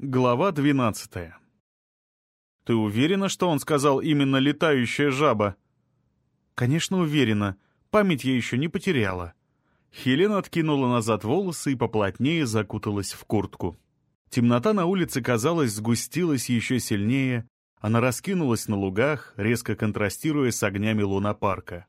Глава 12 «Ты уверена, что он сказал именно «летающая жаба»?» «Конечно, уверена. Память я еще не потеряла». Хелена откинула назад волосы и поплотнее закуталась в куртку. Темнота на улице, казалось, сгустилась еще сильнее, она раскинулась на лугах, резко контрастируя с огнями лунопарка.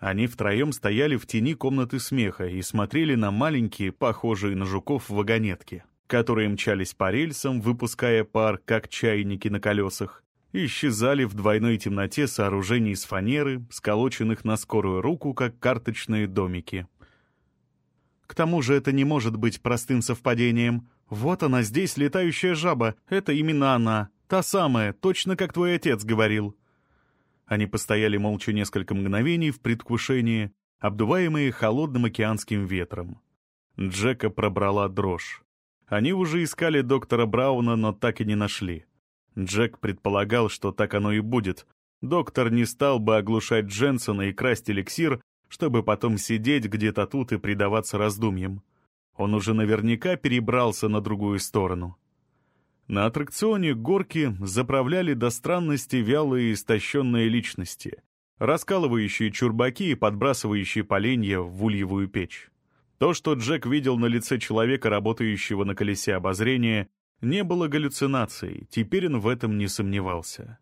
Они втроем стояли в тени комнаты смеха и смотрели на маленькие, похожие на жуков, вагонетки которые мчались по рельсам, выпуская пар, как чайники на колесах, исчезали в двойной темноте сооружений из фанеры, сколоченных на скорую руку, как карточные домики. К тому же это не может быть простым совпадением. Вот она здесь, летающая жаба. Это именно она. Та самая, точно как твой отец говорил. Они постояли молча несколько мгновений в предвкушении, обдуваемые холодным океанским ветром. Джека пробрала дрожь. Они уже искали доктора Брауна, но так и не нашли. Джек предполагал, что так оно и будет. Доктор не стал бы оглушать Дженсона и красть эликсир, чтобы потом сидеть где-то тут и предаваться раздумьям. Он уже наверняка перебрался на другую сторону. На аттракционе горки заправляли до странности вялые истощенные личности, раскалывающие чурбаки и подбрасывающие поленья в ульевую печь. То, что Джек видел на лице человека, работающего на колесе обозрения, не было галлюцинацией, теперь он в этом не сомневался.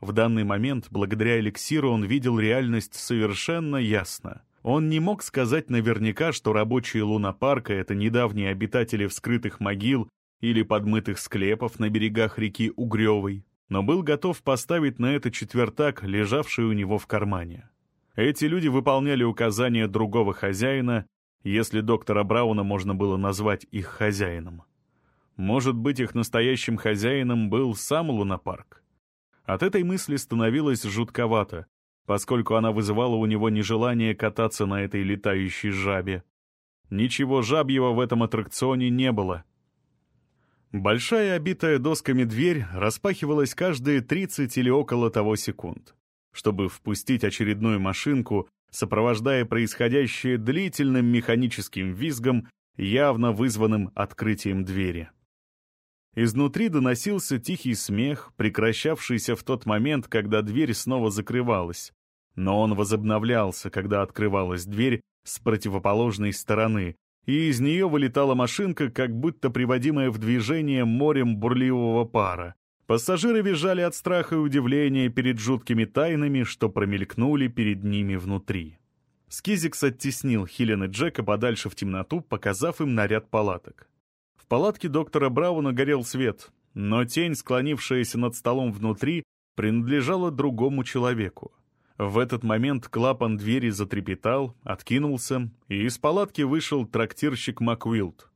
В данный момент, благодаря эликсиру, он видел реальность совершенно ясно. Он не мог сказать наверняка, что рабочие лунопарка — это недавние обитатели вскрытых могил или подмытых склепов на берегах реки Угревой, но был готов поставить на это четвертак, лежавший у него в кармане. Эти люди выполняли указания другого хозяина если доктора Брауна можно было назвать их хозяином. Может быть, их настоящим хозяином был сам лунопарк? От этой мысли становилось жутковато, поскольку она вызывала у него нежелание кататься на этой летающей жабе. Ничего жабьего в этом аттракционе не было. Большая обитая досками дверь распахивалась каждые 30 или около того секунд. Чтобы впустить очередную машинку, сопровождая происходящее длительным механическим визгом, явно вызванным открытием двери. Изнутри доносился тихий смех, прекращавшийся в тот момент, когда дверь снова закрывалась. Но он возобновлялся, когда открывалась дверь с противоположной стороны, и из нее вылетала машинка, как будто приводимая в движение морем бурливого пара. Пассажиры визжали от страха и удивления перед жуткими тайнами, что промелькнули перед ними внутри. Скизикс оттеснил Хелен и Джека подальше в темноту, показав им наряд палаток. В палатке доктора Брауна горел свет, но тень, склонившаяся над столом внутри, принадлежала другому человеку. В этот момент клапан двери затрепетал, откинулся, и из палатки вышел трактирщик Маквилд.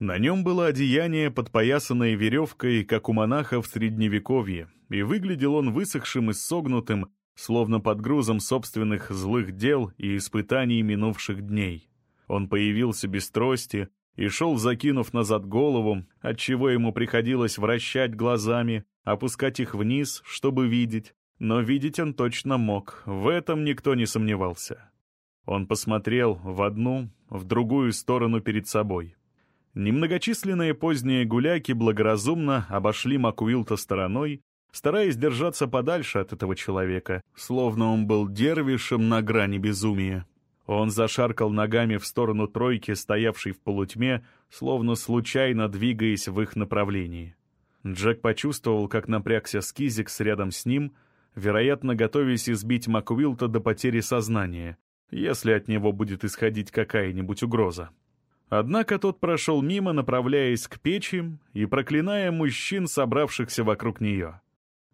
На нем было одеяние, подпоясанное веревкой, как у монаха в Средневековье, и выглядел он высохшим и согнутым, словно под грузом собственных злых дел и испытаний минувших дней. Он появился без трости и шел, закинув назад голову, отчего ему приходилось вращать глазами, опускать их вниз, чтобы видеть, но видеть он точно мог, в этом никто не сомневался. Он посмотрел в одну, в другую сторону перед собой — Немногочисленные поздние гуляки благоразумно обошли Макуилта стороной, стараясь держаться подальше от этого человека, словно он был дервишем на грани безумия. Он зашаркал ногами в сторону тройки, стоявшей в полутьме, словно случайно двигаясь в их направлении. Джек почувствовал, как напрягся Скизикс рядом с ним, вероятно, готовясь избить Макуилта до потери сознания, если от него будет исходить какая-нибудь угроза. Однако тот прошел мимо, направляясь к печи и проклиная мужчин, собравшихся вокруг нее.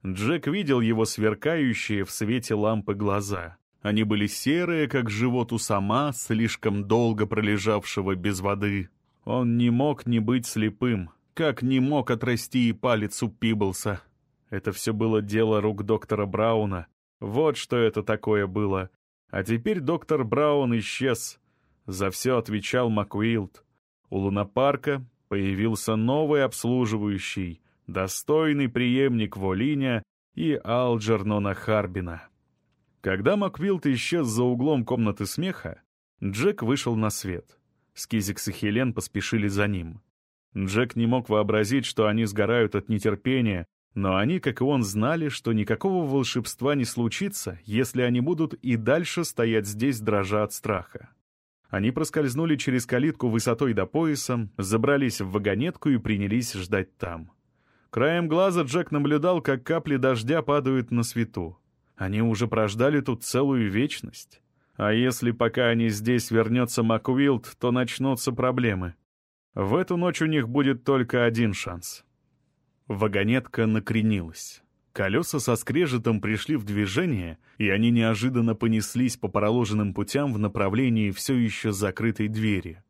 Джек видел его сверкающие в свете лампы глаза. Они были серые, как живот у сама, слишком долго пролежавшего без воды. Он не мог не быть слепым, как не мог отрасти и палец у Пиблса. Это все было дело рук доктора Брауна. Вот что это такое было. А теперь доктор Браун исчез, за все отвечал Макуилд. У лунопарка появился новый обслуживающий, достойный преемник Волиня и Алджернона Харбина. Когда Маквилд исчез за углом комнаты смеха, Джек вышел на свет. Скизикс и Хелен поспешили за ним. Джек не мог вообразить, что они сгорают от нетерпения, но они, как и он, знали, что никакого волшебства не случится, если они будут и дальше стоять здесь, дрожа от страха. Они проскользнули через калитку высотой до пояса, забрались в вагонетку и принялись ждать там. Краем глаза Джек наблюдал, как капли дождя падают на свету. Они уже прождали тут целую вечность. А если пока они здесь вернется Макуилд, то начнутся проблемы. В эту ночь у них будет только один шанс. Вагонетка накренилась. Колеса со скрежетом пришли в движение, и они неожиданно понеслись по проложенным путям в направлении все еще закрытой двери.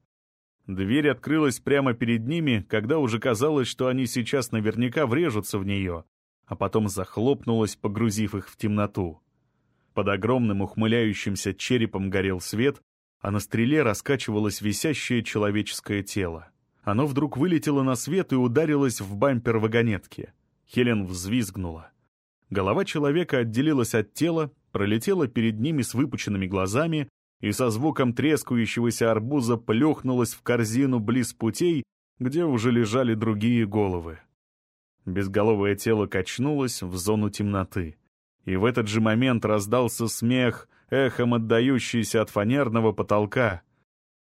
Дверь открылась прямо перед ними, когда уже казалось, что они сейчас наверняка врежутся в нее, а потом захлопнулась, погрузив их в темноту. Под огромным ухмыляющимся черепом горел свет, а на стреле раскачивалось висящее человеческое тело. Оно вдруг вылетело на свет и ударилось в бампер вагонетки. Хелен взвизгнула. Голова человека отделилась от тела, пролетела перед ними с выпученными глазами и со звуком трескающегося арбуза плюхнулась в корзину близ путей, где уже лежали другие головы. Безголовое тело качнулось в зону темноты. И в этот же момент раздался смех, эхом отдающийся от фанерного потолка.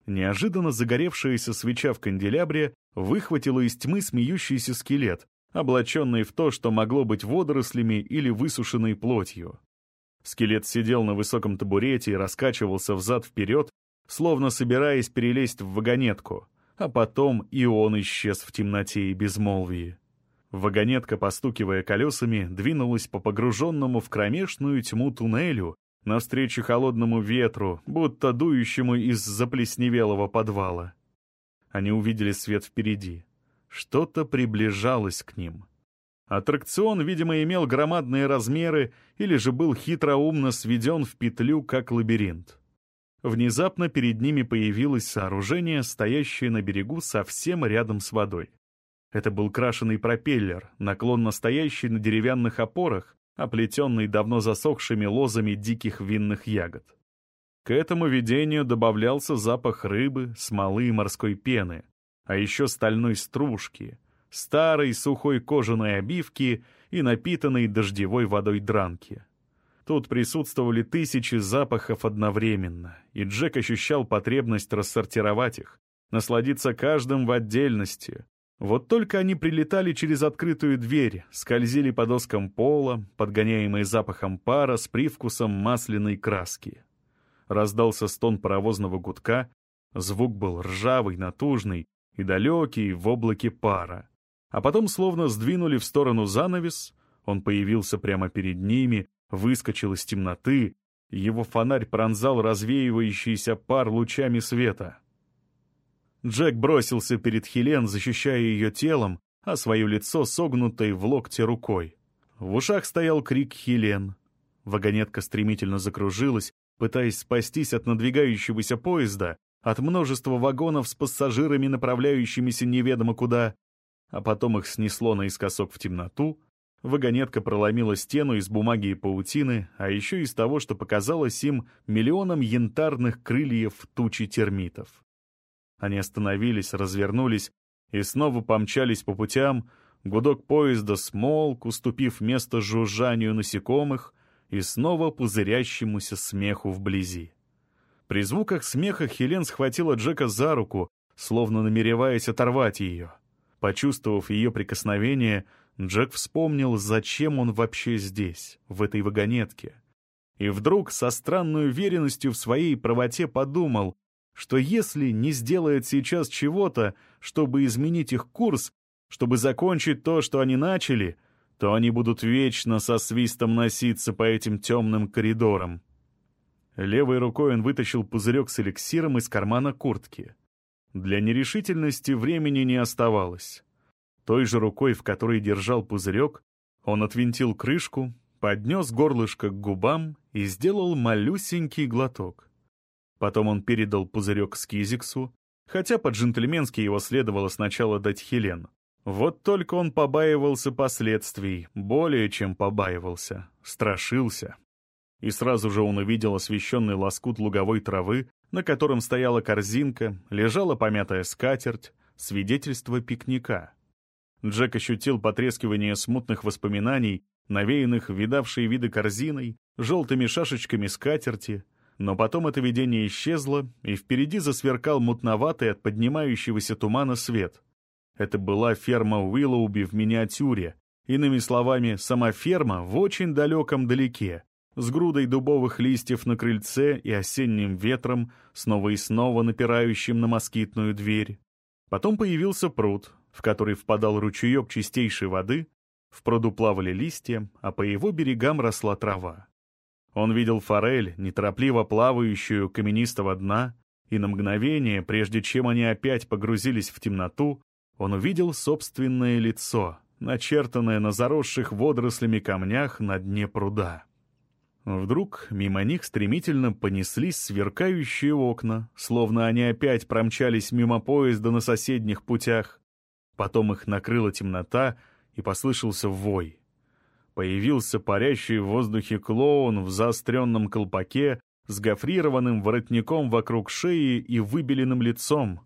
Неожиданно загоревшаяся свеча в канделябре выхватила из тьмы смеющийся скелет, облаченный в то, что могло быть водорослями или высушенной плотью. Скелет сидел на высоком табурете и раскачивался взад-вперед, словно собираясь перелезть в вагонетку, а потом и он исчез в темноте и безмолвии. Вагонетка, постукивая колесами, двинулась по погруженному в кромешную тьму туннелю, навстречу холодному ветру, будто дующему из заплесневелого подвала. Они увидели свет впереди. Что-то приближалось к ним. Аттракцион, видимо, имел громадные размеры или же был хитроумно сведен в петлю, как лабиринт. Внезапно перед ними появилось сооружение, стоящее на берегу совсем рядом с водой. Это был крашеный пропеллер, наклонно стоящий на деревянных опорах, оплетенный давно засохшими лозами диких винных ягод. К этому видению добавлялся запах рыбы, смолы и морской пены, а еще стальной стружки, старой сухой кожаной обивки и напитанной дождевой водой дранки. Тут присутствовали тысячи запахов одновременно, и Джек ощущал потребность рассортировать их, насладиться каждым в отдельности, вот только они прилетали через открытую дверь, скользили по доскам пола, подгоняемые запахом пара с привкусом масляной краски. Раздался стон паровозного гудка, звук был ржавый, натужный и далекий в облаке пара. А потом словно сдвинули в сторону занавес, он появился прямо перед ними, выскочил из темноты, его фонарь пронзал развеивающийся пар лучами света. Джек бросился перед Хелен, защищая ее телом, а свое лицо согнутой в локте рукой. В ушах стоял крик Хелен. Вагонетка стремительно закружилась, пытаясь спастись от надвигающегося поезда, от множества вагонов с пассажирами, направляющимися неведомо куда. А потом их снесло наискосок в темноту. Вагонетка проломила стену из бумаги и паутины, а еще из того, что показалось им миллионом янтарных крыльев тучи термитов. Они остановились, развернулись и снова помчались по путям, гудок поезда смолк, уступив место жужжанию насекомых и снова пузырящемуся смеху вблизи. При звуках смеха Хелен схватила Джека за руку, словно намереваясь оторвать ее. Почувствовав ее прикосновение, Джек вспомнил, зачем он вообще здесь, в этой вагонетке. И вдруг со странной уверенностью в своей правоте подумал, что если не сделает сейчас чего-то, чтобы изменить их курс, чтобы закончить то, что они начали, то они будут вечно со свистом носиться по этим темным коридорам. Левой рукой он вытащил пузырек с эликсиром из кармана куртки. Для нерешительности времени не оставалось. Той же рукой, в которой держал пузырек, он отвинтил крышку, поднес горлышко к губам и сделал малюсенький глоток. Потом он передал пузырек Скизиксу, хотя по-джентльменски его следовало сначала дать Хелен. Вот только он побаивался последствий, более чем побаивался, страшился. И сразу же он увидел освещенный лоскут луговой травы, на котором стояла корзинка, лежала помятая скатерть, свидетельство пикника. Джек ощутил потрескивание смутных воспоминаний, навеянных видавшей виды корзиной, желтыми шашечками скатерти, но потом это видение исчезло, и впереди засверкал мутноватый от поднимающегося тумана свет. Это была ферма Уиллоуби в миниатюре, иными словами, сама ферма в очень далеком далеке, с грудой дубовых листьев на крыльце и осенним ветром, снова и снова напирающим на москитную дверь. Потом появился пруд, в который впадал ручеек чистейшей воды, в пруду плавали листья, а по его берегам росла трава. Он видел форель, неторопливо плавающую каменистого дна, и на мгновение, прежде чем они опять погрузились в темноту, он увидел собственное лицо, начертанное на заросших водорослями камнях на дне пруда. Вдруг мимо них стремительно понеслись сверкающие окна, словно они опять промчались мимо поезда на соседних путях. Потом их накрыла темнота, и послышался вой. Появился парящий в воздухе клоун в заостренном колпаке с гофрированным воротником вокруг шеи и выбеленным лицом.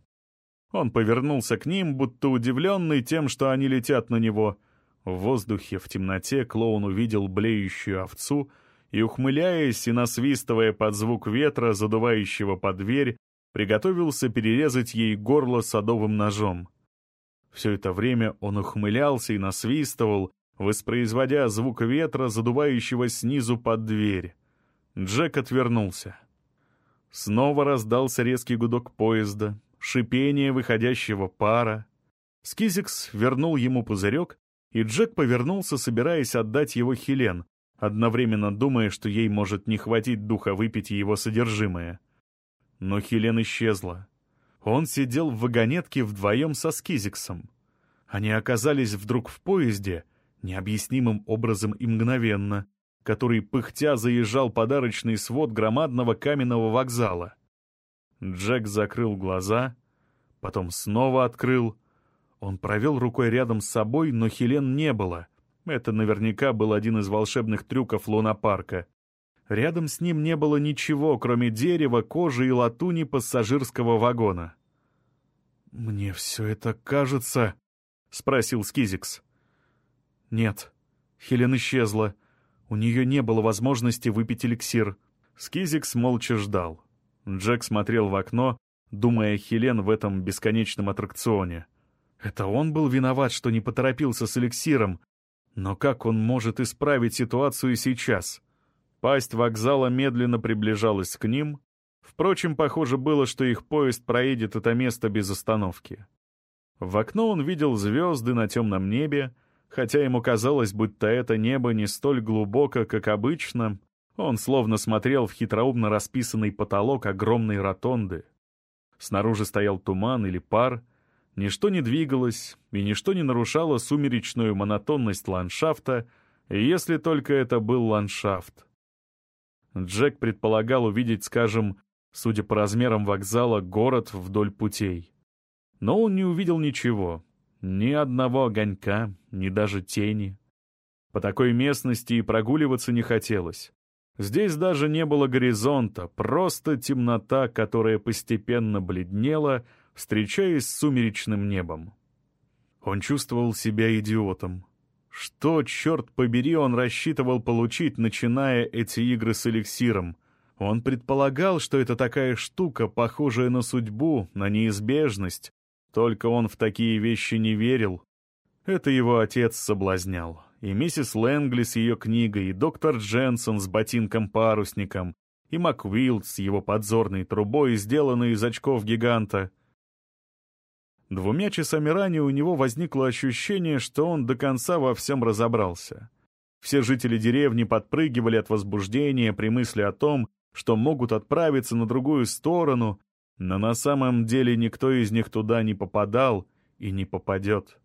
Он повернулся к ним, будто удивленный тем, что они летят на него. В воздухе, в темноте, клоун увидел блеющую овцу и, ухмыляясь и насвистывая под звук ветра, задувающего под дверь, приготовился перерезать ей горло садовым ножом. Все это время он ухмылялся и насвистывал, воспроизводя звук ветра, задувающего снизу под дверь. Джек отвернулся. Снова раздался резкий гудок поезда, шипение выходящего пара. Скизикс вернул ему пузырек, и Джек повернулся, собираясь отдать его Хелен, одновременно думая, что ей может не хватить духа выпить его содержимое. Но Хелен исчезла. Он сидел в вагонетке вдвоем со Скизиксом. Они оказались вдруг в поезде, необъяснимым образом и мгновенно, который пыхтя заезжал подарочный свод громадного каменного вокзала. Джек закрыл глаза, потом снова открыл. Он провел рукой рядом с собой, но Хелен не было. Это наверняка был один из волшебных трюков лунопарка. Рядом с ним не было ничего, кроме дерева, кожи и латуни пассажирского вагона. «Мне все это кажется...» — спросил Скизикс. «Нет, Хелен исчезла. У нее не было возможности выпить эликсир». Скизикс молча ждал. Джек смотрел в окно, думая о Хелен в этом бесконечном аттракционе. Это он был виноват, что не поторопился с эликсиром. Но как он может исправить ситуацию сейчас? Пасть вокзала медленно приближалась к ним. Впрочем, похоже было, что их поезд проедет это место без остановки. В окно он видел звезды на темном небе, хотя ему казалось, будто это небо не столь глубоко, как обычно, он словно смотрел в хитроумно расписанный потолок огромной ротонды. Снаружи стоял туман или пар, ничто не двигалось, и ничто не нарушало сумеречную монотонность ландшафта, если только это был ландшафт. Джек предполагал увидеть, скажем, судя по размерам вокзала, город вдоль путей. Но он не увидел ничего, ни одного огонька, ни даже тени. По такой местности и прогуливаться не хотелось. Здесь даже не было горизонта, просто темнота, которая постепенно бледнела, встречаясь с сумеречным небом. Он чувствовал себя идиотом. Что, черт побери, он рассчитывал получить, начиная эти игры с эликсиром? Он предполагал, что это такая штука, похожая на судьбу, на неизбежность. Только он в такие вещи не верил. Это его отец соблазнял и миссис Лэнгли с ее книгой, и доктор Дженсон с ботинком-парусником, и Маквилд с его подзорной трубой, сделанной из очков гиганта. Двумя часами ранее у него возникло ощущение, что он до конца во всем разобрался. Все жители деревни подпрыгивали от возбуждения при мысли о том, что могут отправиться на другую сторону, но на самом деле никто из них туда не попадал и не попадет.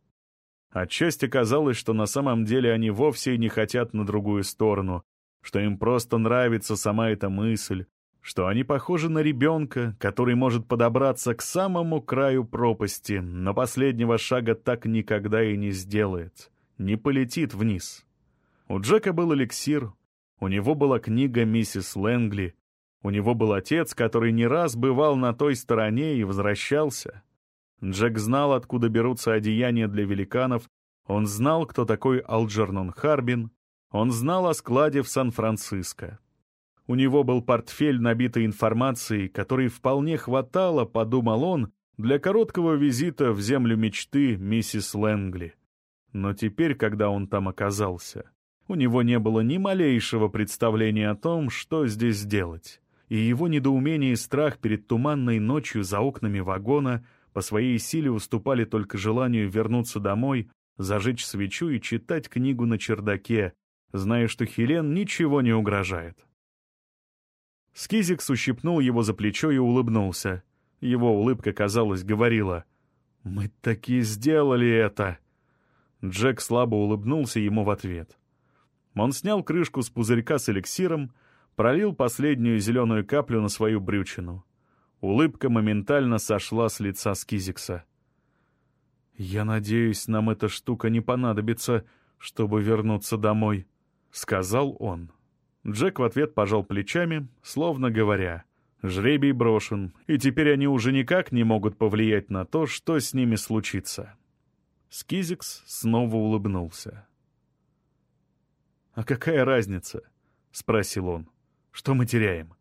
Отчасти казалось, что на самом деле они вовсе не хотят на другую сторону, что им просто нравится сама эта мысль, что они похожи на ребенка, который может подобраться к самому краю пропасти, но последнего шага так никогда и не сделает, не полетит вниз. У Джека был эликсир, у него была книга миссис Лэнгли, у него был отец, который не раз бывал на той стороне и возвращался. Джек знал, откуда берутся одеяния для великанов, он знал, кто такой Алджернон Харбин, он знал о складе в Сан-Франциско. У него был портфель, набитый информацией, которой вполне хватало, подумал он, для короткого визита в землю мечты миссис Лэнгли. Но теперь, когда он там оказался, у него не было ни малейшего представления о том, что здесь делать, и его недоумение и страх перед туманной ночью за окнами вагона по своей силе уступали только желанию вернуться домой, зажечь свечу и читать книгу на чердаке, зная, что Хелен ничего не угрожает. Скизикс ущипнул его за плечо и улыбнулся. Его улыбка, казалось, говорила «Мы таки сделали это!» Джек слабо улыбнулся ему в ответ. Он снял крышку с пузырька с эликсиром, пролил последнюю зеленую каплю на свою брючину. Улыбка моментально сошла с лица Скизикса. «Я надеюсь, нам эта штука не понадобится, чтобы вернуться домой», — сказал он. Джек в ответ пожал плечами, словно говоря, «Жребий брошен, и теперь они уже никак не могут повлиять на то, что с ними случится». Скизикс снова улыбнулся. «А какая разница?» — спросил он. «Что мы теряем?»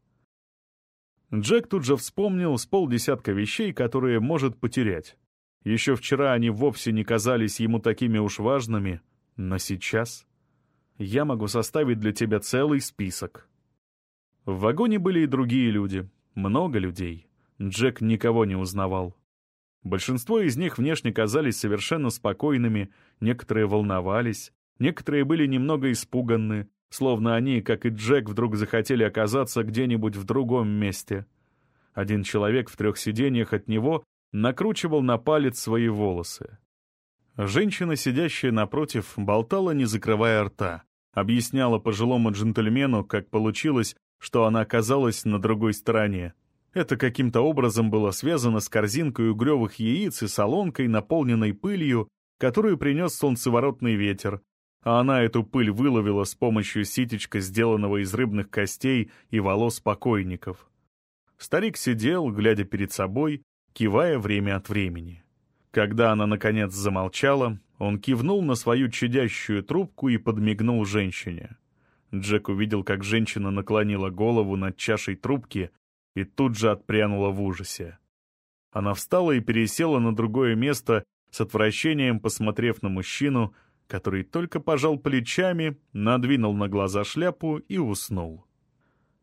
Джек тут же вспомнил с полдесятка вещей, которые может потерять. Еще вчера они вовсе не казались ему такими уж важными, но сейчас я могу составить для тебя целый список. В вагоне были и другие люди, много людей. Джек никого не узнавал. Большинство из них внешне казались совершенно спокойными, некоторые волновались, некоторые были немного испуганны, словно они, как и Джек, вдруг захотели оказаться где-нибудь в другом месте. Один человек в трех сиденьях от него накручивал на палец свои волосы. Женщина, сидящая напротив, болтала, не закрывая рта. Объясняла пожилому джентльмену, как получилось, что она оказалась на другой стороне. Это каким-то образом было связано с корзинкой угревых яиц и солонкой, наполненной пылью, которую принес солнцеворотный ветер, а она эту пыль выловила с помощью ситечка, сделанного из рыбных костей и волос покойников. Старик сидел, глядя перед собой, кивая время от времени. Когда она, наконец, замолчала, он кивнул на свою чадящую трубку и подмигнул женщине. Джек увидел, как женщина наклонила голову над чашей трубки и тут же отпрянула в ужасе. Она встала и пересела на другое место, с отвращением посмотрев на мужчину, который только пожал плечами, надвинул на глаза шляпу и уснул.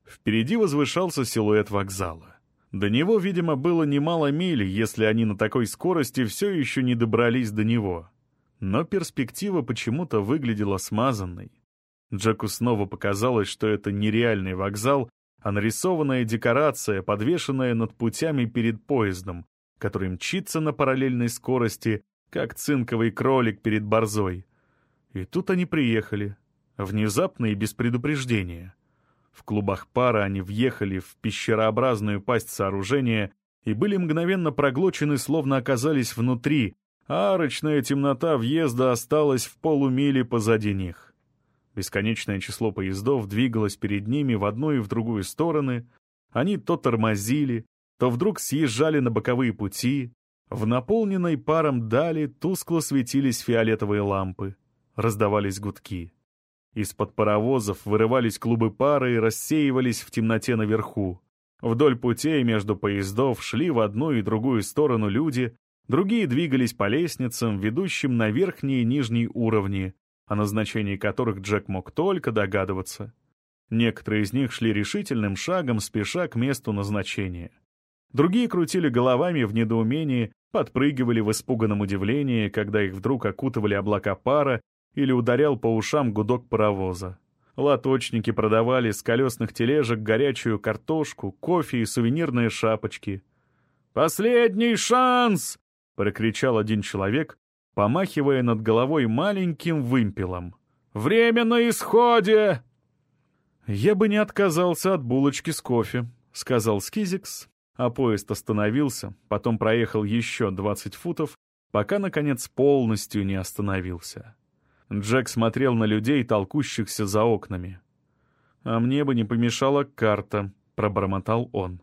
Впереди возвышался силуэт вокзала. До него, видимо, было немало миль, если они на такой скорости все еще не добрались до него. Но перспектива почему-то выглядела смазанной. Джеку снова показалось, что это нереальный вокзал, а нарисованная декорация, подвешенная над путями перед поездом, который мчится на параллельной скорости, как цинковый кролик перед борзой. И тут они приехали, внезапно и без предупреждения. В клубах пара они въехали в пещерообразную пасть сооружения и были мгновенно проглочены, словно оказались внутри, а арочная темнота въезда осталась в полумиле позади них. Бесконечное число поездов двигалось перед ними в одну и в другую стороны, они то тормозили, то вдруг съезжали на боковые пути, в наполненной паром дали тускло светились фиолетовые лампы, раздавались гудки. Из-под паровозов вырывались клубы пары и рассеивались в темноте наверху. Вдоль путей между поездов шли в одну и другую сторону люди, другие двигались по лестницам, ведущим на верхние и нижние уровни, о назначении которых Джек мог только догадываться. Некоторые из них шли решительным шагом, спеша к месту назначения. Другие крутили головами в недоумении, подпрыгивали в испуганном удивлении, когда их вдруг окутывали облака пара или ударял по ушам гудок паровоза. Лоточники продавали с колесных тележек горячую картошку, кофе и сувенирные шапочки. «Последний шанс!» — прокричал один человек, помахивая над головой маленьким вымпелом. «Время на исходе!» «Я бы не отказался от булочки с кофе», — сказал Скизикс, а поезд остановился, потом проехал еще 20 футов, пока, наконец, полностью не остановился. Джек смотрел на людей, толкущихся за окнами. «А мне бы не помешала карта», — пробормотал он.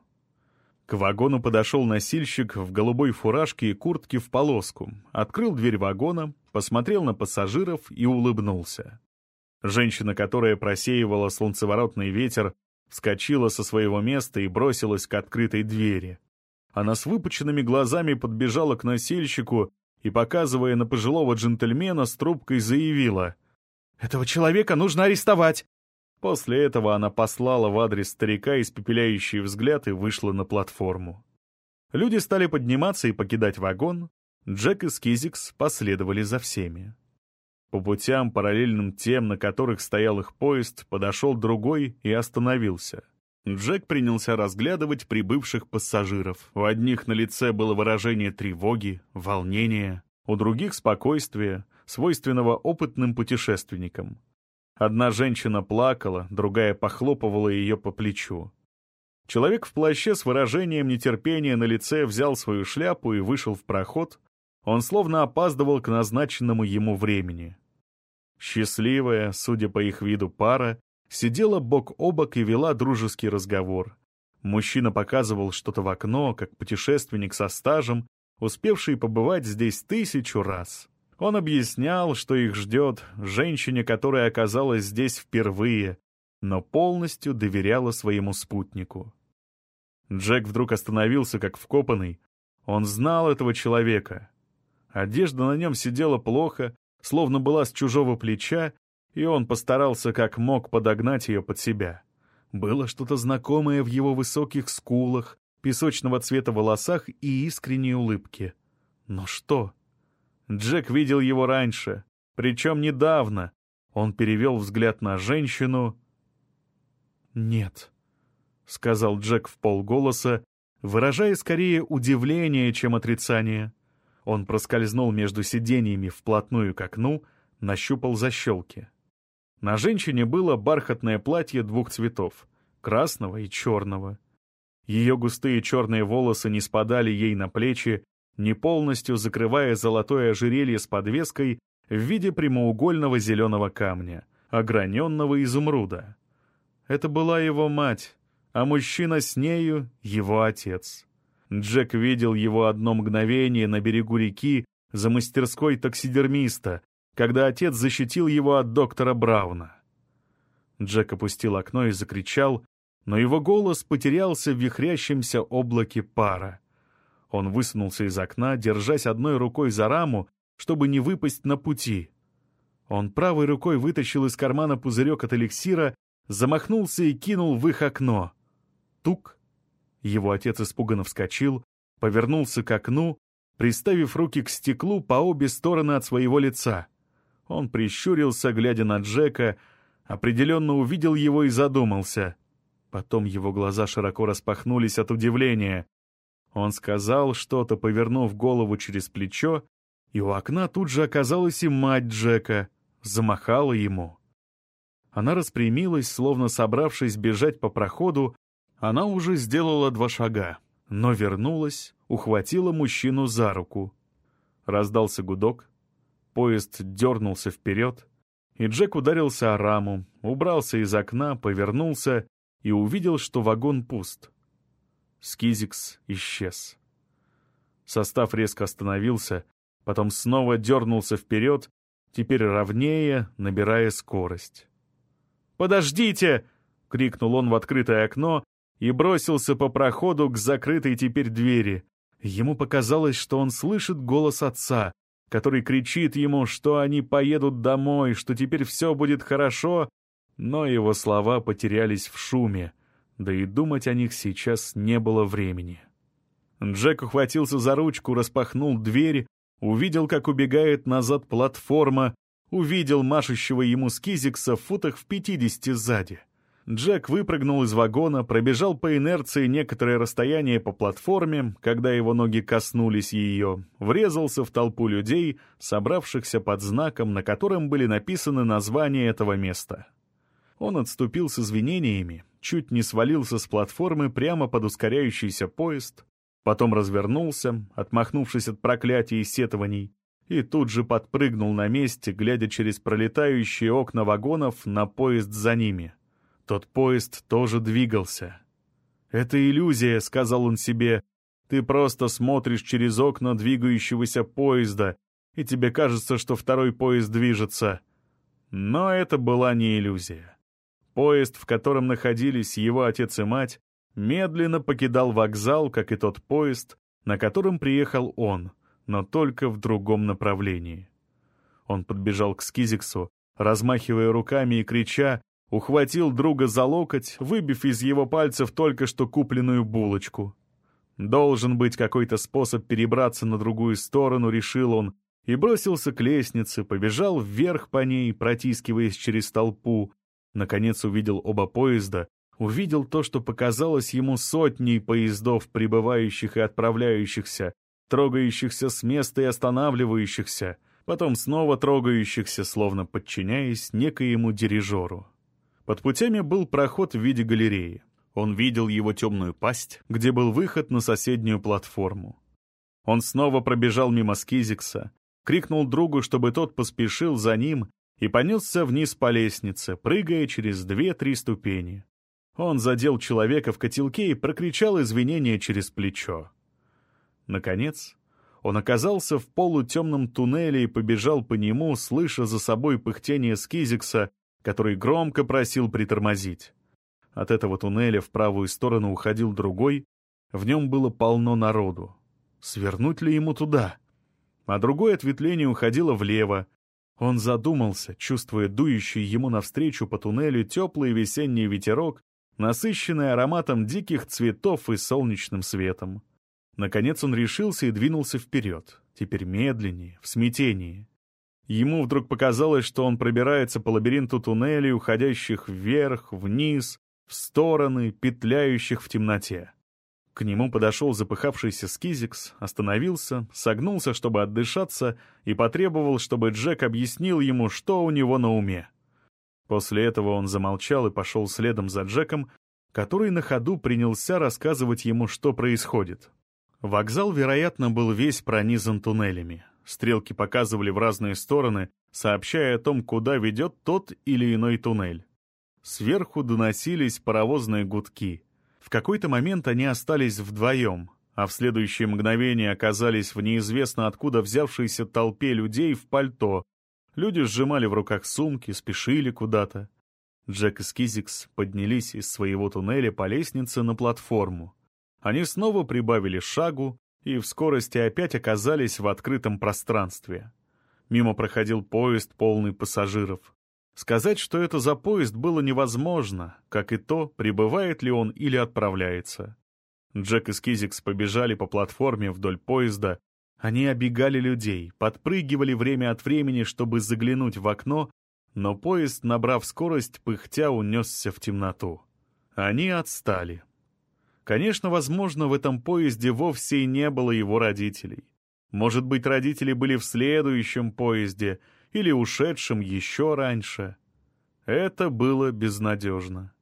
К вагону подошел носильщик в голубой фуражке и куртке в полоску, открыл дверь вагона, посмотрел на пассажиров и улыбнулся. Женщина, которая просеивала солнцеворотный ветер, вскочила со своего места и бросилась к открытой двери. Она с выпученными глазами подбежала к носильщику и, показывая на пожилого джентльмена, с трубкой заявила «Этого человека нужно арестовать!» После этого она послала в адрес старика испепеляющий взгляд и вышла на платформу. Люди стали подниматься и покидать вагон, Джек и Скизикс последовали за всеми. По путям, параллельным тем, на которых стоял их поезд, подошел другой и остановился. Джек принялся разглядывать прибывших пассажиров. У одних на лице было выражение тревоги, волнения, у других — спокойствия, свойственного опытным путешественникам. Одна женщина плакала, другая похлопывала ее по плечу. Человек в плаще с выражением нетерпения на лице взял свою шляпу и вышел в проход. Он словно опаздывал к назначенному ему времени. Счастливая, судя по их виду, пара сидела бок о бок и вела дружеский разговор. Мужчина показывал что-то в окно, как путешественник со стажем, успевший побывать здесь тысячу раз. Он объяснял, что их ждет, женщине, которая оказалась здесь впервые, но полностью доверяла своему спутнику. Джек вдруг остановился, как вкопанный. Он знал этого человека. Одежда на нем сидела плохо, словно была с чужого плеча, и он постарался как мог подогнать ее под себя. Было что-то знакомое в его высоких скулах, песочного цвета волосах и искренней улыбке. Но что? Джек видел его раньше, причем недавно. Он перевел взгляд на женщину. «Нет», — сказал Джек в полголоса, выражая скорее удивление, чем отрицание. Он проскользнул между сиденьями вплотную к окну, нащупал защелки. На женщине было бархатное платье двух цветов — красного и черного. Ее густые черные волосы не спадали ей на плечи, не полностью закрывая золотое ожерелье с подвеской в виде прямоугольного зеленого камня, ограненного изумруда. Это была его мать, а мужчина с нею — его отец. Джек видел его одно мгновение на берегу реки за мастерской таксидермиста, когда отец защитил его от доктора Брауна. Джек опустил окно и закричал, но его голос потерялся в вихрящемся облаке пара. Он высунулся из окна, держась одной рукой за раму, чтобы не выпасть на пути. Он правой рукой вытащил из кармана пузырек от эликсира, замахнулся и кинул в их окно. Тук! Его отец испуганно вскочил, повернулся к окну, приставив руки к стеклу по обе стороны от своего лица. Он прищурился, глядя на Джека, определенно увидел его и задумался. Потом его глаза широко распахнулись от удивления. Он сказал что-то, повернув голову через плечо, и у окна тут же оказалась и мать Джека, замахала ему. Она распрямилась, словно собравшись бежать по проходу, она уже сделала два шага, но вернулась, ухватила мужчину за руку. Раздался гудок, поезд дернулся вперед, и Джек ударился о раму, убрался из окна, повернулся и увидел, что вагон пуст. Скизикс исчез. Состав резко остановился, потом снова дернулся вперед, теперь ровнее, набирая скорость. «Подождите!» — крикнул он в открытое окно и бросился по проходу к закрытой теперь двери. Ему показалось, что он слышит голос отца, который кричит ему, что они поедут домой, что теперь все будет хорошо, но его слова потерялись в шуме да и думать о них сейчас не было времени. Джек ухватился за ручку, распахнул дверь, увидел, как убегает назад платформа, увидел машущего ему скизикса в футах в пятидесяти сзади. Джек выпрыгнул из вагона, пробежал по инерции некоторое расстояние по платформе, когда его ноги коснулись ее, врезался в толпу людей, собравшихся под знаком, на котором были написаны названия этого места. Он отступил с извинениями, чуть не свалился с платформы прямо под ускоряющийся поезд, потом развернулся, отмахнувшись от проклятий и сетований, и тут же подпрыгнул на месте, глядя через пролетающие окна вагонов на поезд за ними. Тот поезд тоже двигался. «Это иллюзия», — сказал он себе. «Ты просто смотришь через окна двигающегося поезда, и тебе кажется, что второй поезд движется». Но это была не иллюзия. Поезд, в котором находились его отец и мать, медленно покидал вокзал, как и тот поезд, на котором приехал он, но только в другом направлении. Он подбежал к Скизиксу, размахивая руками и крича, ухватил друга за локоть, выбив из его пальцев только что купленную булочку. Должен быть какой-то способ перебраться на другую сторону, решил он, и бросился к лестнице, побежал вверх по ней, протискиваясь через толпу. Наконец увидел оба поезда, увидел то, что показалось ему сотней поездов, прибывающих и отправляющихся, трогающихся с места и останавливающихся, потом снова трогающихся, словно подчиняясь некоему дирижеру. Под путями был проход в виде галереи. Он видел его темную пасть, где был выход на соседнюю платформу. Он снова пробежал мимо Скизикса, крикнул другу, чтобы тот поспешил за ним, и понесся вниз по лестнице, прыгая через две-три ступени. Он задел человека в котелке и прокричал извинения через плечо. Наконец, он оказался в полутемном туннеле и побежал по нему, слыша за собой пыхтение Скизикса, который громко просил притормозить. От этого туннеля в правую сторону уходил другой, в нем было полно народу. Свернуть ли ему туда? а другое ответвление уходило влево. Он задумался, чувствуя дующий ему навстречу по туннелю теплый весенний ветерок, насыщенный ароматом диких цветов и солнечным светом. Наконец он решился и двинулся вперед, теперь медленнее, в смятении. Ему вдруг показалось, что он пробирается по лабиринту туннелей, уходящих вверх, вниз, в стороны, петляющих в темноте. К нему подошел запыхавшийся Скизикс, остановился, согнулся, чтобы отдышаться, и потребовал, чтобы Джек объяснил ему, что у него на уме. После этого он замолчал и пошел следом за Джеком, который на ходу принялся рассказывать ему, что происходит. Вокзал, вероятно, был весь пронизан туннелями. Стрелки показывали в разные стороны, сообщая о том, куда ведет тот или иной туннель. Сверху доносились паровозные гудки — в какой-то момент они остались вдвоем, а в следующее мгновение оказались в неизвестно откуда взявшейся толпе людей в пальто. Люди сжимали в руках сумки, спешили куда-то. Джек и Скизикс поднялись из своего туннеля по лестнице на платформу. Они снова прибавили шагу и в скорости опять оказались в открытом пространстве. Мимо проходил поезд, полный пассажиров. Сказать, что это за поезд, было невозможно, как и то, прибывает ли он или отправляется. Джек и Скизикс побежали по платформе вдоль поезда. Они обегали людей, подпрыгивали время от времени, чтобы заглянуть в окно, но поезд, набрав скорость, пыхтя унесся в темноту. Они отстали. Конечно, возможно, в этом поезде вовсе и не было его родителей. Может быть, родители были в следующем поезде — или ушедшим еще раньше. Это было безнадежно.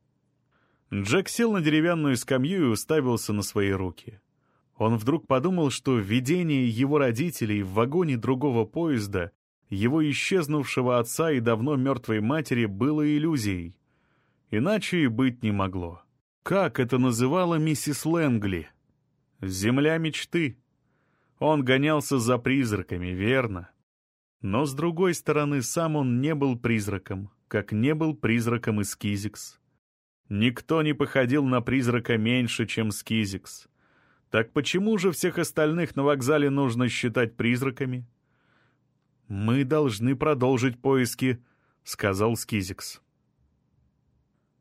Джек сел на деревянную скамью и уставился на свои руки. Он вдруг подумал, что видение его родителей в вагоне другого поезда, его исчезнувшего отца и давно мертвой матери было иллюзией. Иначе и быть не могло. Как это называла миссис Лэнгли? «Земля мечты». Он гонялся за призраками, верно. Но, с другой стороны, сам он не был призраком, как не был призраком и Скизикс. Никто не походил на призрака меньше, чем Скизикс. Так почему же всех остальных на вокзале нужно считать призраками? «Мы должны продолжить поиски», — сказал Скизикс.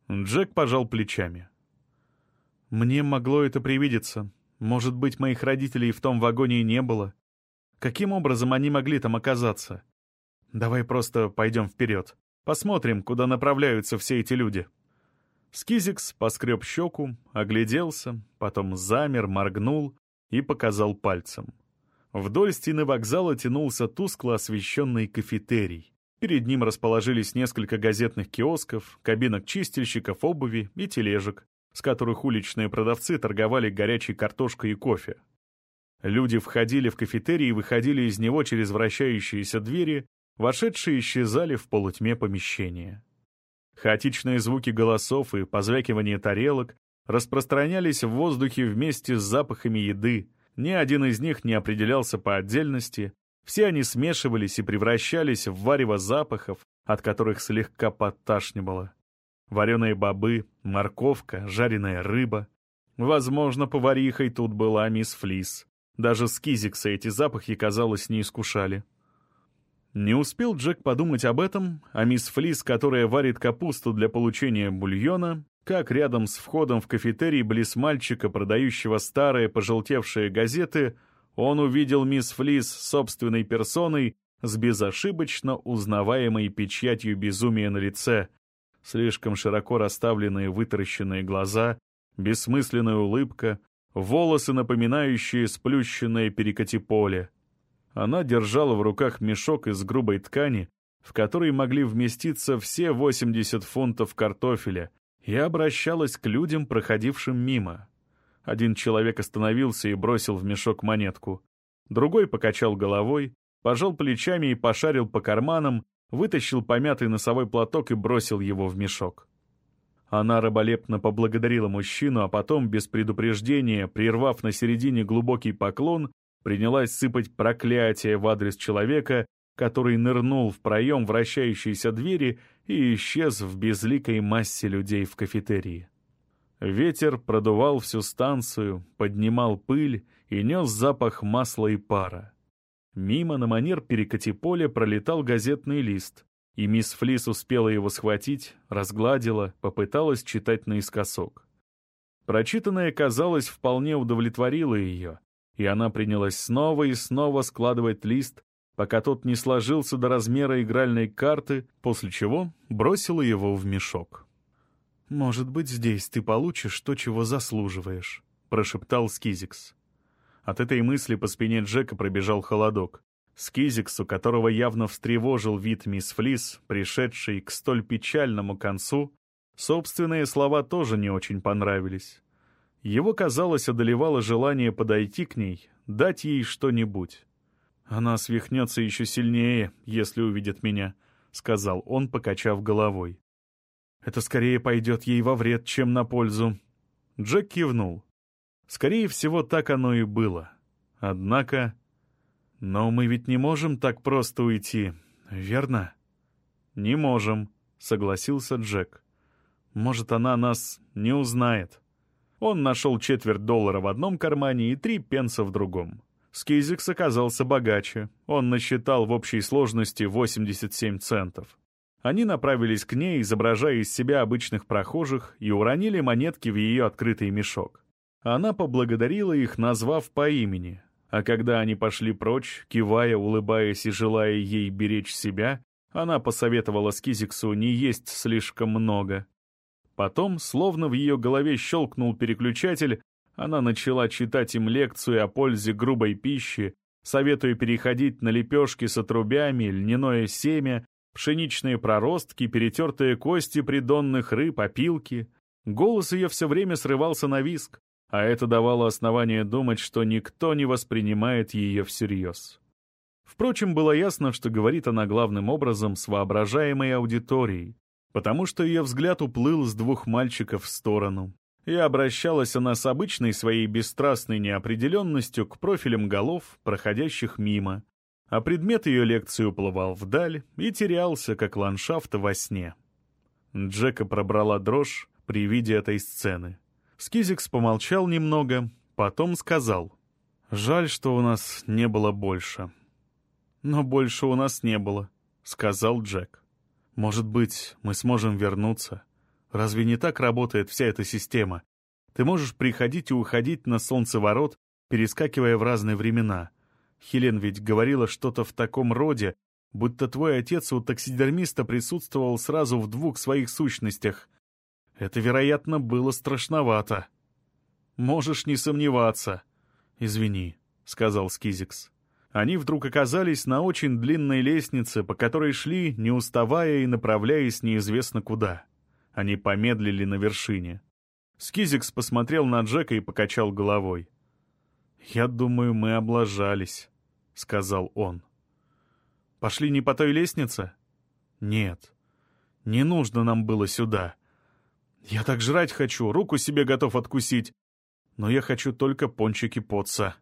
Джек пожал плечами. «Мне могло это привидеться. Может быть, моих родителей в том вагоне и не было. Каким образом они могли там оказаться? Давай просто пойдем вперед. Посмотрим, куда направляются все эти люди. Скизикс поскреб щеку, огляделся, потом замер, моргнул и показал пальцем. Вдоль стены вокзала тянулся тускло освещенный кафетерий. Перед ним расположились несколько газетных киосков, кабинок чистильщиков обуви и тележек, с которых уличные продавцы торговали горячей картошкой и кофе. Люди входили в кафетерий и выходили из него через вращающиеся двери, вошедшие исчезали в полутьме помещения. Хаотичные звуки голосов и позвякивание тарелок, распространялись в воздухе вместе с запахами еды, ни один из них не определялся по отдельности, все они смешивались и превращались в варево запахов, от которых слегка подташнивало. Вареные бобы, морковка, жареная рыба. Возможно, поварихой тут была мисс Флис. Даже с Кизикса эти запахи, казалось, не искушали. Не успел Джек подумать об этом, а мисс Флис, которая варит капусту для получения бульона, как рядом с входом в кафетерий близ мальчика, продающего старые пожелтевшие газеты, он увидел мисс Флис собственной персоной с безошибочно узнаваемой печатью безумия на лице, слишком широко расставленные вытаращенные глаза, бессмысленная улыбка, волосы, напоминающие сплющенное перекати поле. Она держала в руках мешок из грубой ткани, в который могли вместиться все 80 фунтов картофеля, и обращалась к людям, проходившим мимо. Один человек остановился и бросил в мешок монетку. Другой покачал головой, пожал плечами и пошарил по карманам, вытащил помятый носовой платок и бросил его в мешок. Она раболепно поблагодарила мужчину, а потом, без предупреждения, прервав на середине глубокий поклон, принялась сыпать проклятие в адрес человека, который нырнул в проем вращающейся двери и исчез в безликой массе людей в кафетерии. Ветер продувал всю станцию, поднимал пыль и нес запах масла и пара. Мимо на манер перекати поля пролетал газетный лист, и мисс Флис успела его схватить, разгладила, попыталась читать наискосок. Прочитанное, казалось, вполне удовлетворило ее, и она принялась снова и снова складывать лист, пока тот не сложился до размера игральной карты, после чего бросила его в мешок. «Может быть, здесь ты получишь то, чего заслуживаешь», — прошептал Скизикс. От этой мысли по спине Джека пробежал холодок. Скизиксу, которого явно встревожил вид мисс Флис, пришедший к столь печальному концу, собственные слова тоже не очень понравились. Его, казалось, одолевало желание подойти к ней, дать ей что-нибудь. «Она свихнется еще сильнее, если увидит меня», — сказал он, покачав головой. «Это скорее пойдет ей во вред, чем на пользу». Джек кивнул. Скорее всего, так оно и было. Однако... Но мы ведь не можем так просто уйти, верно? Не можем, согласился Джек. Может, она нас не узнает. Он нашел четверть доллара в одном кармане и три пенса в другом. Скизикс оказался богаче. Он насчитал в общей сложности 87 центов. Они направились к ней, изображая из себя обычных прохожих, и уронили монетки в ее открытый мешок. Она поблагодарила их, назвав по имени, а когда они пошли прочь, кивая, улыбаясь и желая ей беречь себя, она посоветовала Скизиксу не есть слишком много. Потом, словно в ее голове щелкнул переключатель, она начала читать им лекцию о пользе грубой пищи, советуя переходить на лепешки с отрубями, льняное семя, пшеничные проростки, перетертые кости придонных рыб, опилки. Голос ее все время срывался на виск а это давало основание думать, что никто не воспринимает ее всерьез. Впрочем, было ясно, что говорит она главным образом с воображаемой аудиторией, потому что ее взгляд уплыл с двух мальчиков в сторону, и обращалась она с обычной своей бесстрастной неопределенностью к профилям голов, проходящих мимо, а предмет ее лекции уплывал вдаль и терялся, как ландшафт во сне. Джека пробрала дрожь при виде этой сцены. Скизикс помолчал немного, потом сказал. «Жаль, что у нас не было больше». «Но больше у нас не было», — сказал Джек. «Может быть, мы сможем вернуться? Разве не так работает вся эта система? Ты можешь приходить и уходить на солнцеворот, перескакивая в разные времена. Хелен ведь говорила что-то в таком роде, будто твой отец у таксидермиста присутствовал сразу в двух своих сущностях — это, вероятно, было страшновато. Можешь не сомневаться. Извини, — сказал Скизикс. Они вдруг оказались на очень длинной лестнице, по которой шли, не уставая и направляясь неизвестно куда. Они помедлили на вершине. Скизикс посмотрел на Джека и покачал головой. «Я думаю, мы облажались», — сказал он. «Пошли не по той лестнице?» «Нет, не нужно нам было сюда. Я так жрать хочу, руку себе готов откусить. Но я хочу только пончики поца.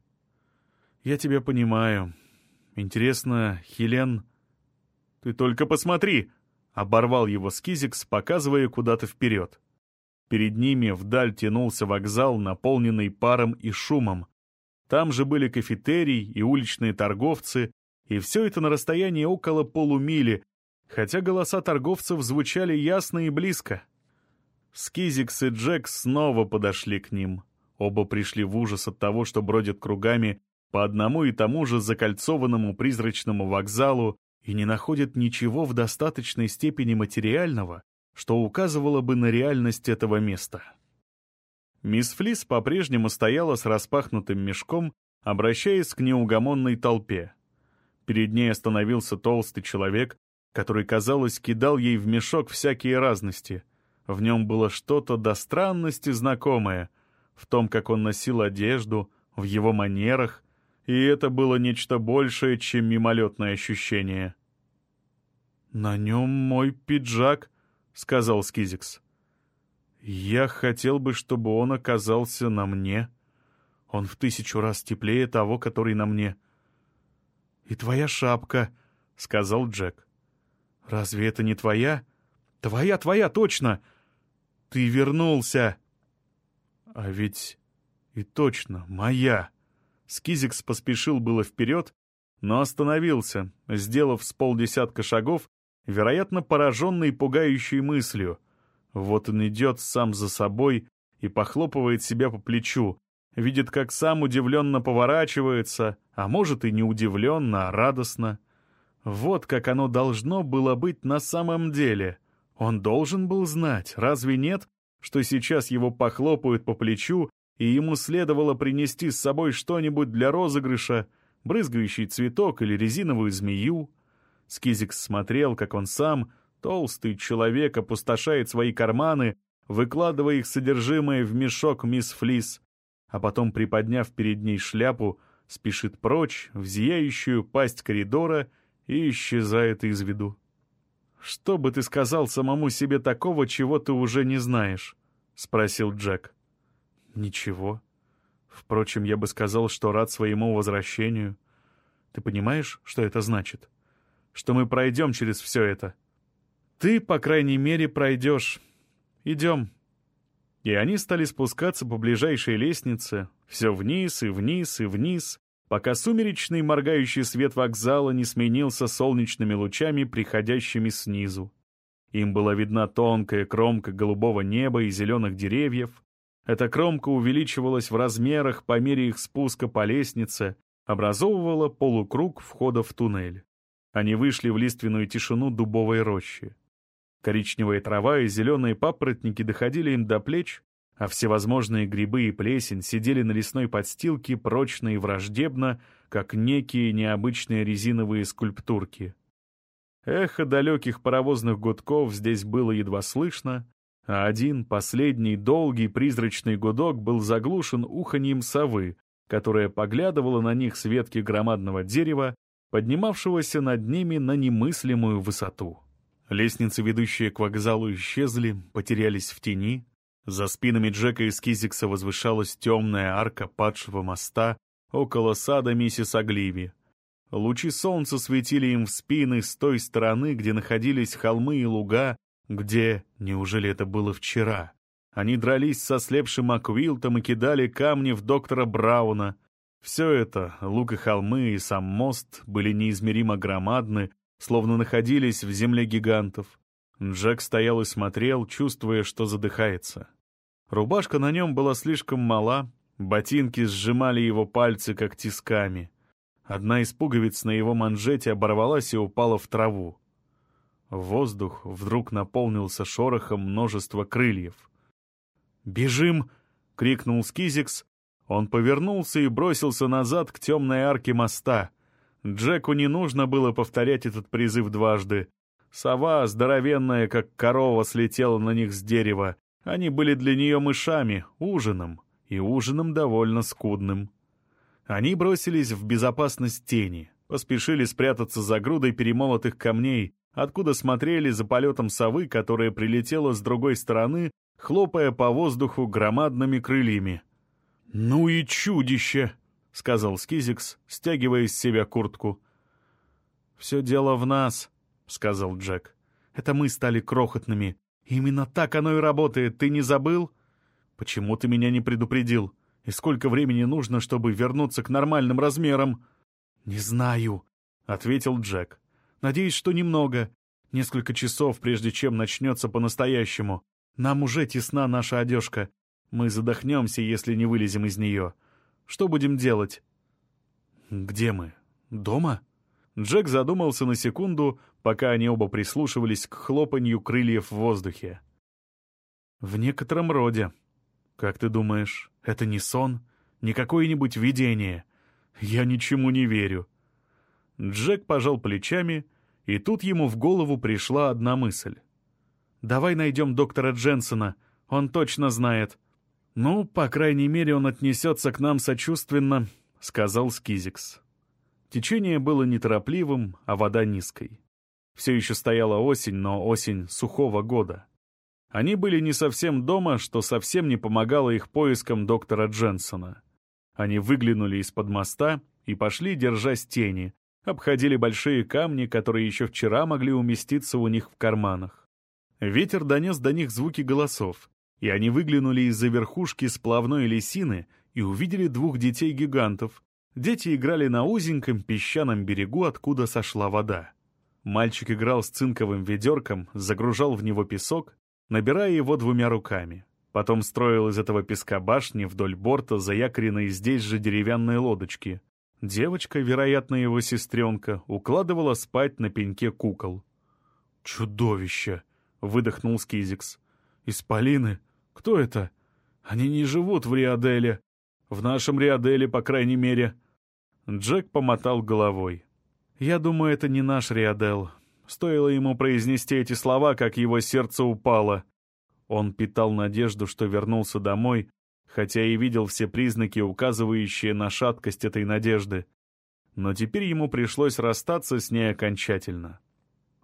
Я тебя понимаю. Интересно, Хелен... Ты только посмотри! Оборвал его Скизикс, показывая куда-то вперед. Перед ними вдаль тянулся вокзал, наполненный паром и шумом. Там же были кафетерий и уличные торговцы, и все это на расстоянии около полумили, хотя голоса торговцев звучали ясно и близко. Скизикс и Джек снова подошли к ним. Оба пришли в ужас от того, что бродят кругами по одному и тому же закольцованному призрачному вокзалу и не находят ничего в достаточной степени материального, что указывало бы на реальность этого места. Мисс Флис по-прежнему стояла с распахнутым мешком, обращаясь к неугомонной толпе. Перед ней остановился толстый человек, который, казалось, кидал ей в мешок всякие разности. В нем было что-то до странности знакомое, в том, как он носил одежду, в его манерах, и это было нечто большее, чем мимолетное ощущение. «На нем мой пиджак», — сказал Скизикс. «Я хотел бы, чтобы он оказался на мне. Он в тысячу раз теплее того, который на мне». «И твоя шапка», — сказал Джек. «Разве это не твоя?» «Твоя, твоя, точно! Ты вернулся!» «А ведь и точно моя!» Скизикс поспешил было вперед, но остановился, сделав с полдесятка шагов вероятно, пораженный пугающей мыслью. Вот он идет сам за собой и похлопывает себя по плечу, видит, как сам удивленно поворачивается, а может и не удивленно, а радостно. Вот как оно должно было быть на самом деле. Он должен был знать, разве нет, что сейчас его похлопают по плечу, и ему следовало принести с собой что-нибудь для розыгрыша, брызгающий цветок или резиновую змею. Скизикс смотрел, как он сам, толстый человек, опустошает свои карманы, выкладывая их содержимое в мешок мисс Флис, а потом, приподняв перед ней шляпу, спешит прочь в зияющую пасть коридора и исчезает из виду. «Что бы ты сказал самому себе такого, чего ты уже не знаешь?» — спросил Джек. «Ничего. Впрочем, я бы сказал, что рад своему возвращению. Ты понимаешь, что это значит?» что мы пройдем через все это. Ты, по крайней мере, пройдешь. Идем». И они стали спускаться по ближайшей лестнице, все вниз и вниз и вниз, пока сумеречный моргающий свет вокзала не сменился солнечными лучами, приходящими снизу. Им была видна тонкая кромка голубого неба и зеленых деревьев. Эта кромка увеличивалась в размерах по мере их спуска по лестнице, образовывала полукруг входа в туннель. Они вышли в лиственную тишину дубовой рощи. Коричневая трава и зеленые папоротники доходили им до плеч, а всевозможные грибы и плесень сидели на лесной подстилке прочно и враждебно, как некие необычные резиновые скульптурки. Эхо далеких паровозных гудков здесь было едва слышно, а один, последний, долгий призрачный гудок был заглушен уханьем совы, которая поглядывала на них с ветки громадного дерева поднимавшегося над ними на немыслимую высоту. Лестницы, ведущие к вокзалу, исчезли, потерялись в тени. За спинами Джека и Скизикса возвышалась темная арка падшего моста около сада миссис Агливи. Лучи солнца светили им в спины с той стороны, где находились холмы и луга, где, неужели это было вчера, они дрались со слепшим Аквилтом и кидали камни в доктора Брауна, все это, лук и холмы и сам мост, были неизмеримо громадны, словно находились в земле гигантов. Джек стоял и смотрел, чувствуя, что задыхается. Рубашка на нем была слишком мала, ботинки сжимали его пальцы, как тисками. Одна из пуговиц на его манжете оборвалась и упала в траву. Воздух вдруг наполнился шорохом множества крыльев. «Бежим!» — крикнул Скизикс, он повернулся и бросился назад к темной арке моста. Джеку не нужно было повторять этот призыв дважды. Сова, здоровенная, как корова, слетела на них с дерева. Они были для нее мышами, ужином, и ужином довольно скудным. Они бросились в безопасность тени, поспешили спрятаться за грудой перемолотых камней, откуда смотрели за полетом совы, которая прилетела с другой стороны, хлопая по воздуху громадными крыльями. «Ну и чудище!» — сказал Скизикс, стягивая из себя куртку. «Все дело в нас», — сказал Джек. «Это мы стали крохотными. Именно так оно и работает, ты не забыл?» «Почему ты меня не предупредил? И сколько времени нужно, чтобы вернуться к нормальным размерам?» «Не знаю», — ответил Джек. «Надеюсь, что немного. Несколько часов, прежде чем начнется по-настоящему. Нам уже тесна наша одежка. Мы задохнемся, если не вылезем из нее. Что будем делать?» «Где мы? Дома?» Джек задумался на секунду, пока они оба прислушивались к хлопанью крыльев в воздухе. «В некотором роде. Как ты думаешь, это не сон? Не какое-нибудь видение? Я ничему не верю». Джек пожал плечами, и тут ему в голову пришла одна мысль. «Давай найдем доктора Дженсона, он точно знает». «Ну, по крайней мере, он отнесется к нам сочувственно», — сказал Скизикс. Течение было неторопливым, а вода низкой. Все еще стояла осень, но осень сухого года. Они были не совсем дома, что совсем не помогало их поискам доктора Дженсона. Они выглянули из-под моста и пошли, держась тени, обходили большие камни, которые еще вчера могли уместиться у них в карманах. Ветер донес до них звуки голосов, и они выглянули из-за верхушки сплавной лисины и увидели двух детей-гигантов. Дети играли на узеньком песчаном берегу, откуда сошла вода. Мальчик играл с цинковым ведерком, загружал в него песок, набирая его двумя руками. Потом строил из этого песка башни вдоль борта, заякоренные здесь же деревянные лодочки. Девочка, вероятно, его сестренка, укладывала спать на пеньке кукол. «Чудовище!» — выдохнул Скизикс. «Исполины? Кто это? Они не живут в Риаделе. В нашем Риаделе, по крайней мере». Джек помотал головой. «Я думаю, это не наш Риадел. Стоило ему произнести эти слова, как его сердце упало. Он питал надежду, что вернулся домой, хотя и видел все признаки, указывающие на шаткость этой надежды. Но теперь ему пришлось расстаться с ней окончательно.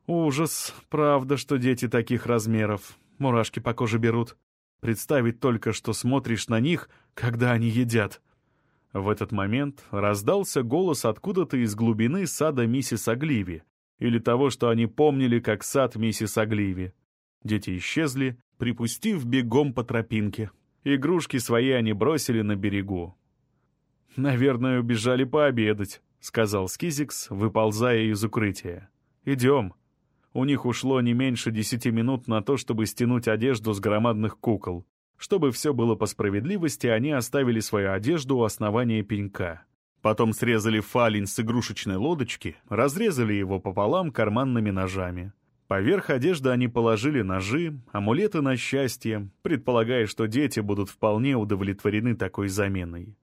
Ужас, правда, что дети таких размеров. Мурашки по коже берут. Представить только, что смотришь на них, когда они едят. В этот момент раздался голос откуда-то из глубины сада миссис Агливи, или того, что они помнили как сад миссис Агливи. Дети исчезли, припустив бегом по тропинке. Игрушки свои они бросили на берегу. «Наверное, убежали пообедать», — сказал Скизикс, выползая из укрытия. «Идем». У них ушло не меньше десяти минут на то, чтобы стянуть одежду с громадных кукол. Чтобы все было по справедливости, они оставили свою одежду у основания пенька. Потом срезали фалень с игрушечной лодочки, разрезали его пополам карманными ножами. Поверх одежды они положили ножи, амулеты на счастье, предполагая, что дети будут вполне удовлетворены такой заменой.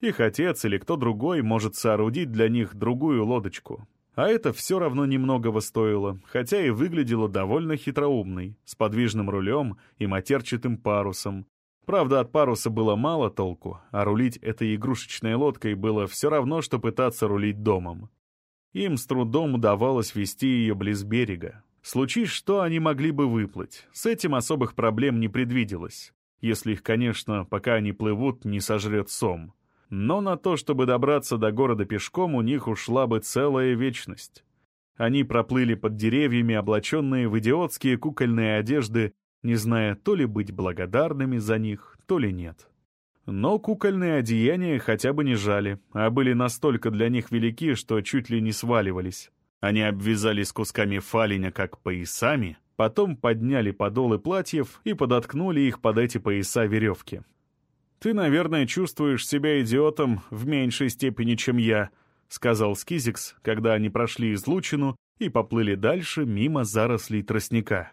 Их отец или кто другой может соорудить для них другую лодочку. А это все равно немногого стоило, хотя и выглядело довольно хитроумной, с подвижным рулем и матерчатым парусом. Правда, от паруса было мало толку, а рулить этой игрушечной лодкой было все равно, что пытаться рулить домом. Им с трудом удавалось вести ее близ берега, Случись что, они могли бы выплыть. С этим особых проблем не предвиделось. Если их, конечно, пока они плывут, не сожрет сом. Но на то, чтобы добраться до города пешком, у них ушла бы целая вечность. Они проплыли под деревьями, облаченные в идиотские кукольные одежды, не зная то ли быть благодарными за них, то ли нет. Но кукольные одеяния хотя бы не жали, а были настолько для них велики, что чуть ли не сваливались. Они обвязались кусками фалиня как поясами, потом подняли подолы платьев и подоткнули их под эти пояса веревки. «Ты, наверное, чувствуешь себя идиотом в меньшей степени, чем я», — сказал Скизикс, когда они прошли излучину и поплыли дальше мимо зарослей тростника.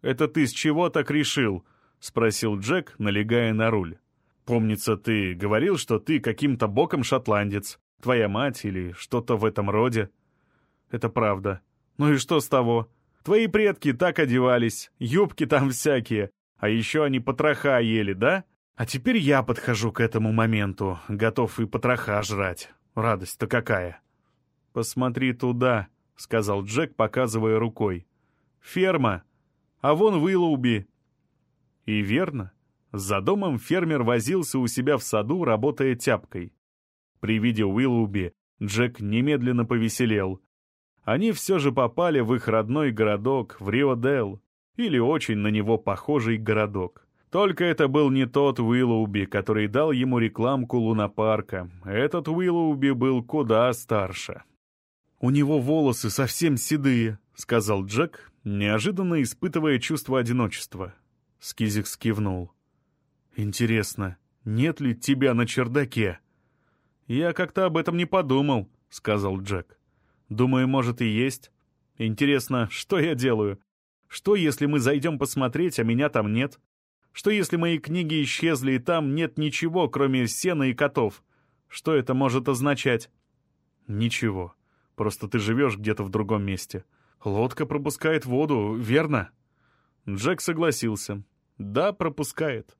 «Это ты с чего так решил?» — спросил Джек, налегая на руль. «Помнится, ты говорил, что ты каким-то боком шотландец, твоя мать или что-то в этом роде». Это правда. Ну и что с того? Твои предки так одевались, юбки там всякие, а еще они потроха ели, да? А теперь я подхожу к этому моменту, готов и потроха жрать. Радость-то какая!» «Посмотри туда», — сказал Джек, показывая рукой. «Ферма. А вон Уиллоуби». И верно. За домом фермер возился у себя в саду, работая тяпкой. При виде Уиллуби Джек немедленно повеселел. Они все же попали в их родной городок, в Рио-Дел, или очень на него похожий городок. Только это был не тот Уиллоуби, который дал ему рекламку лунопарка. Этот Уиллоуби был куда старше. «У него волосы совсем седые», — сказал Джек, неожиданно испытывая чувство одиночества. Скизик скивнул. «Интересно, нет ли тебя на чердаке?» «Я как-то об этом не подумал», — сказал Джек. «Думаю, может и есть. Интересно, что я делаю? Что, если мы зайдем посмотреть, а меня там нет? Что, если мои книги исчезли, и там нет ничего, кроме сена и котов? Что это может означать?» «Ничего. Просто ты живешь где-то в другом месте. Лодка пропускает воду, верно?» Джек согласился. «Да, пропускает».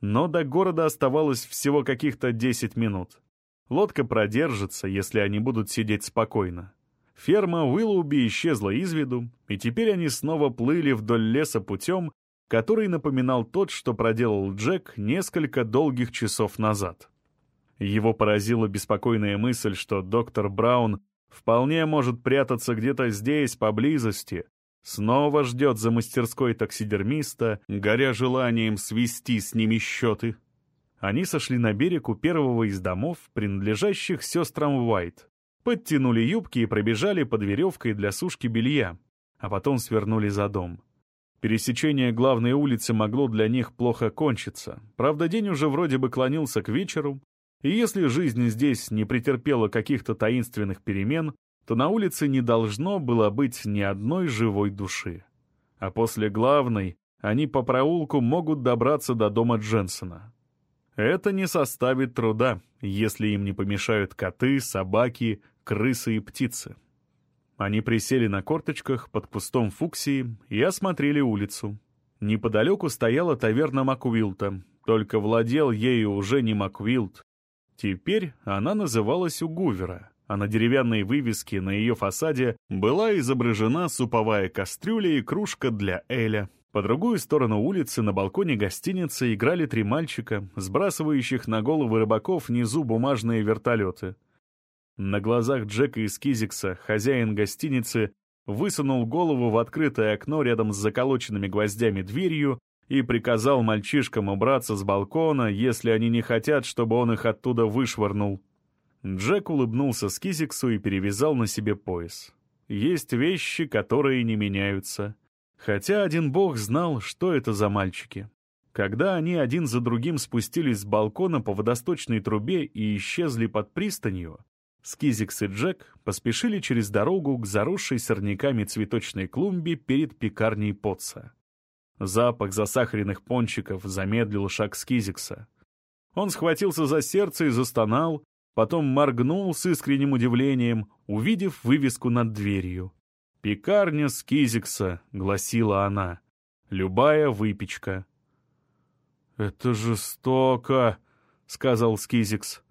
Но до города оставалось всего каких-то 10 минут. Лодка продержится, если они будут сидеть спокойно. Ферма Уиллоуби исчезла из виду, и теперь они снова плыли вдоль леса путем, который напоминал тот, что проделал Джек несколько долгих часов назад. Его поразила беспокойная мысль, что доктор Браун вполне может прятаться где-то здесь, поблизости, снова ждет за мастерской таксидермиста, горя желанием свести с ними счеты. Они сошли на берег у первого из домов, принадлежащих сестрам Уайт, подтянули юбки и пробежали под веревкой для сушки белья, а потом свернули за дом. Пересечение главной улицы могло для них плохо кончиться. Правда, день уже вроде бы клонился к вечеру, и если жизнь здесь не претерпела каких-то таинственных перемен, то на улице не должно было быть ни одной живой души. А после главной они по проулку могут добраться до дома Дженсона. Это не составит труда, если им не помешают коты, собаки, крысы и птицы. Они присели на корточках под кустом фуксии и осмотрели улицу. Неподалеку стояла таверна Маквилта, только владел ею уже не Маквилт. Теперь она называлась у Гувера, а на деревянной вывеске на ее фасаде была изображена суповая кастрюля и кружка для Эля. По другую сторону улицы на балконе гостиницы играли три мальчика, сбрасывающих на головы рыбаков внизу бумажные вертолеты. На глазах Джека и Скизикса хозяин гостиницы высунул голову в открытое окно рядом с заколоченными гвоздями дверью и приказал мальчишкам убраться с балкона, если они не хотят, чтобы он их оттуда вышвырнул. Джек улыбнулся Скизиксу и перевязал на себе пояс. Есть вещи, которые не меняются. Хотя один бог знал, что это за мальчики. Когда они один за другим спустились с балкона по водосточной трубе и исчезли под пристанью, Скизикс и Джек поспешили через дорогу к заросшей сорняками цветочной клумбе перед пекарней Потца. Запах засахаренных пончиков замедлил шаг Скизикса. Он схватился за сердце и застонал, потом моргнул с искренним удивлением, увидев вывеску над дверью. «Пекарня Скизикса», — гласила она. «Любая выпечка». «Это жестоко», — сказал Скизикс.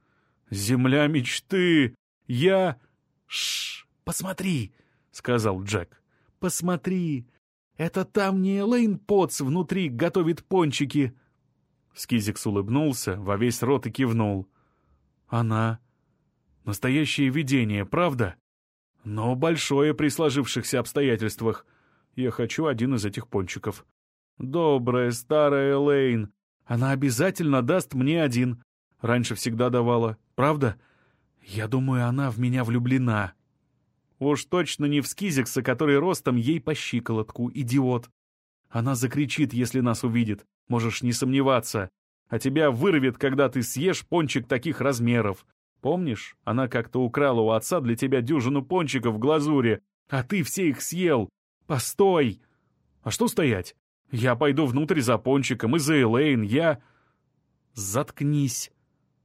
«Земля мечты! Я...» «Шш, посмотри», — сказал Джек. «Посмотри. Это там не Элейн Потс внутри готовит пончики». Скизикс улыбнулся, во весь рот и кивнул. «Она. Настоящее видение, правда?» но большое при сложившихся обстоятельствах. Я хочу один из этих пончиков. Добрая старая Элейн. Она обязательно даст мне один. Раньше всегда давала. Правда? Я думаю, она в меня влюблена. Уж точно не в Скизикса, который ростом ей по щиколотку, идиот. Она закричит, если нас увидит. Можешь не сомневаться. А тебя вырвет, когда ты съешь пончик таких размеров. Помнишь, она как-то украла у отца для тебя дюжину пончиков в глазури, а ты все их съел. Постой! А что стоять? Я пойду внутрь за пончиком и за Элейн, я... Заткнись.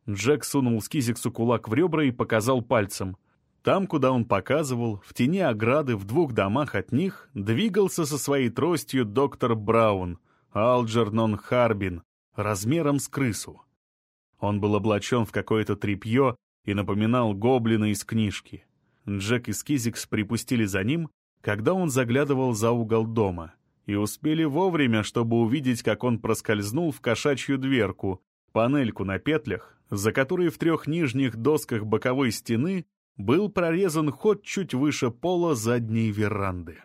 Джек сунул Скизиксу кулак в ребра и показал пальцем. Там, куда он показывал, в тени ограды в двух домах от них, двигался со своей тростью доктор Браун, Алджернон Харбин, размером с крысу. Он был облачен в какое-то тряпье и напоминал гоблина из книжки. Джек и Скизикс припустили за ним, когда он заглядывал за угол дома, и успели вовремя, чтобы увидеть, как он проскользнул в кошачью дверку, панельку на петлях, за которой в трех нижних досках боковой стены был прорезан ход чуть выше пола задней веранды.